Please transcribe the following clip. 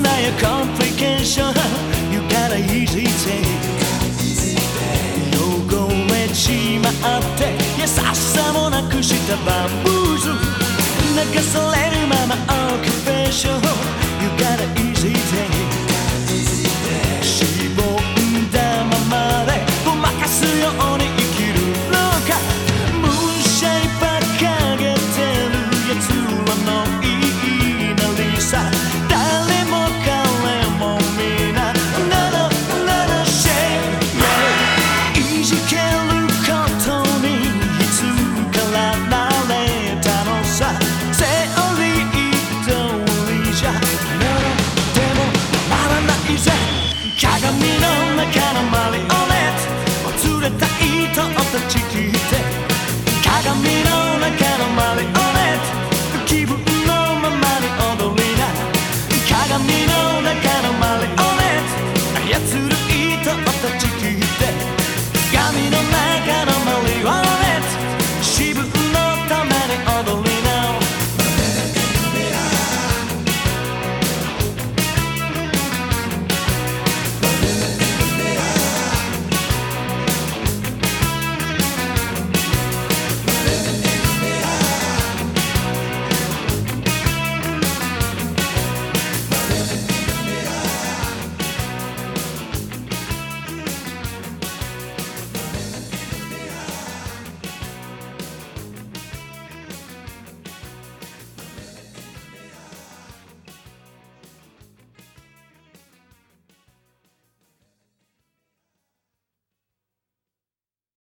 not a complication. You got an easy take. 汚れちまって優しさもなくしたバンブーズ流されるままオーキペーション Chagamino.